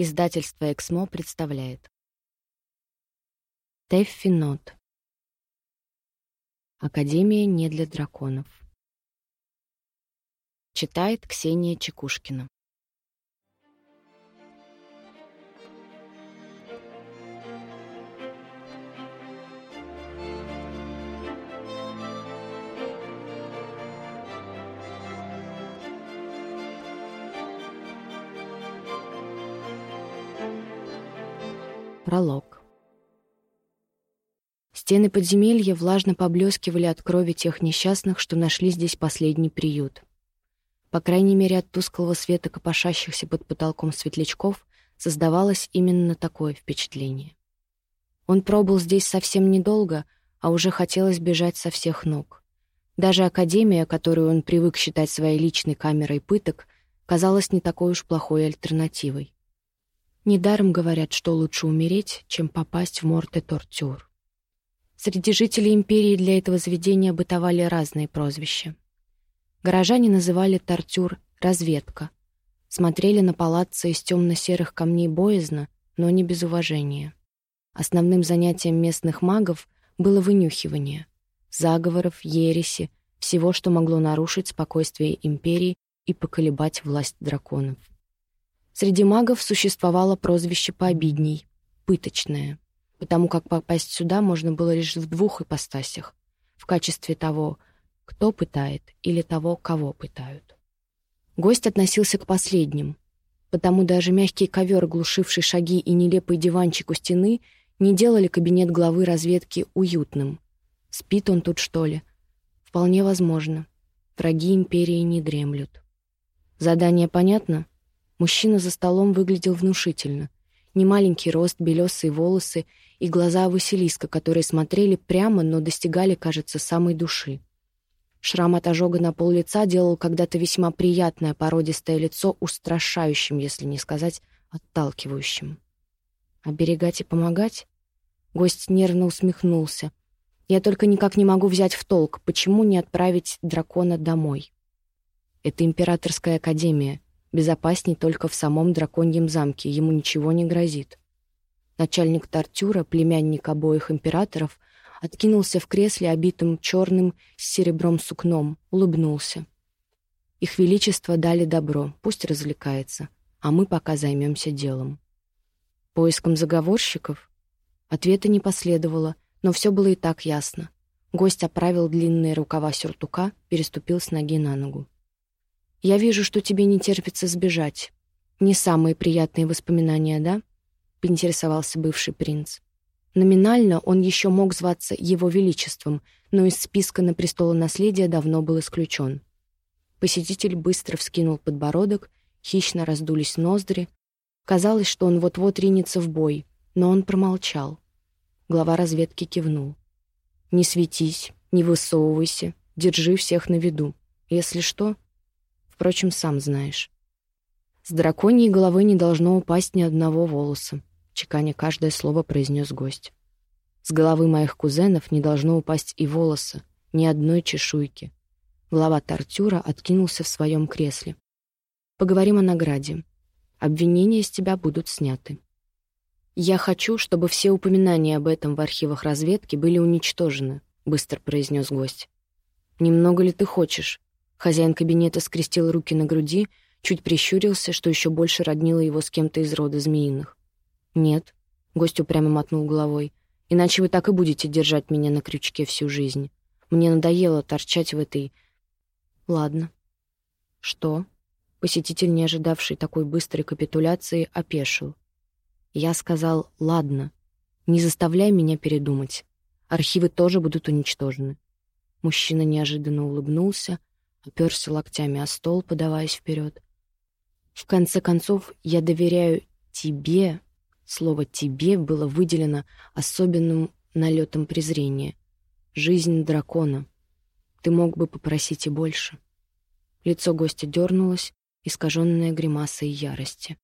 Издательство «Эксмо» представляет. Тэффи Нот. Академия не для драконов. Читает Ксения Чекушкина. Пролог. Стены подземелья влажно поблескивали от крови тех несчастных, что нашли здесь последний приют. По крайней мере, от тусклого света копошащихся под потолком светлячков создавалось именно такое впечатление. Он пробыл здесь совсем недолго, а уже хотелось бежать со всех ног. Даже Академия, которую он привык считать своей личной камерой пыток, казалась не такой уж плохой альтернативой. Недаром говорят, что лучше умереть, чем попасть в Морте-Тортюр. Среди жителей империи для этого заведения бытовали разные прозвища. Горожане называли Тортюр «разведка», смотрели на палаццо из темно-серых камней боязно, но не без уважения. Основным занятием местных магов было вынюхивание заговоров, ереси, всего, что могло нарушить спокойствие империи и поколебать власть драконов. Среди магов существовало прозвище пообидней — «пыточное», потому как попасть сюда можно было лишь в двух ипостасях — в качестве того, кто пытает, или того, кого пытают. Гость относился к последним, потому даже мягкий ковер, глушивший шаги и нелепый диванчик у стены не делали кабинет главы разведки уютным. Спит он тут, что ли? Вполне возможно. Враги империи не дремлют. Задание понятно? Мужчина за столом выглядел внушительно. Немаленький рост, белесые волосы и глаза Василиска, которые смотрели прямо, но достигали, кажется, самой души. Шрам от ожога на пол лица делал когда-то весьма приятное породистое лицо устрашающим, если не сказать отталкивающим. «Оберегать и помогать?» Гость нервно усмехнулся. «Я только никак не могу взять в толк, почему не отправить дракона домой?» «Это императорская академия», Безопасней только в самом драконьем замке, ему ничего не грозит. Начальник Тартюра, племянник обоих императоров, откинулся в кресле, обитым черным с серебром сукном, улыбнулся. Их Величество дали добро, пусть развлекается, а мы пока займемся делом. Поиском заговорщиков? Ответа не последовало, но все было и так ясно. Гость оправил длинные рукава сюртука, переступил с ноги на ногу. «Я вижу, что тебе не терпится сбежать. Не самые приятные воспоминания, да?» — поинтересовался бывший принц. Номинально он еще мог зваться Его Величеством, но из списка на престол наследия давно был исключен. Посетитель быстро вскинул подбородок, хищно раздулись ноздри. Казалось, что он вот-вот ринется в бой, но он промолчал. Глава разведки кивнул. «Не светись, не высовывайся, держи всех на виду. Если что, Впрочем, сам знаешь. С драконьей головы не должно упасть ни одного волоса, чеканя каждое слово произнес гость. С головы моих кузенов не должно упасть и волоса, ни одной чешуйки. Глава Тартюра откинулся в своем кресле. Поговорим о награде. Обвинения с тебя будут сняты. Я хочу, чтобы все упоминания об этом в архивах разведки были уничтожены, быстро произнес гость. Немного ли ты хочешь? Хозяин кабинета скрестил руки на груди, чуть прищурился, что еще больше роднило его с кем-то из рода змеиных. «Нет», — гость упрямо мотнул головой, «иначе вы так и будете держать меня на крючке всю жизнь. Мне надоело торчать в этой...» «Ладно». «Что?» Посетитель, не ожидавший такой быстрой капитуляции, опешил. Я сказал «ладно». Не заставляй меня передумать. Архивы тоже будут уничтожены. Мужчина неожиданно улыбнулся, оперся локтями о стол, подаваясь вперед. В конце концов, я доверяю тебе. Слово «тебе» было выделено особенным налетом презрения. Жизнь дракона. Ты мог бы попросить и больше. Лицо гостя дернулось, искаженное гримасой ярости.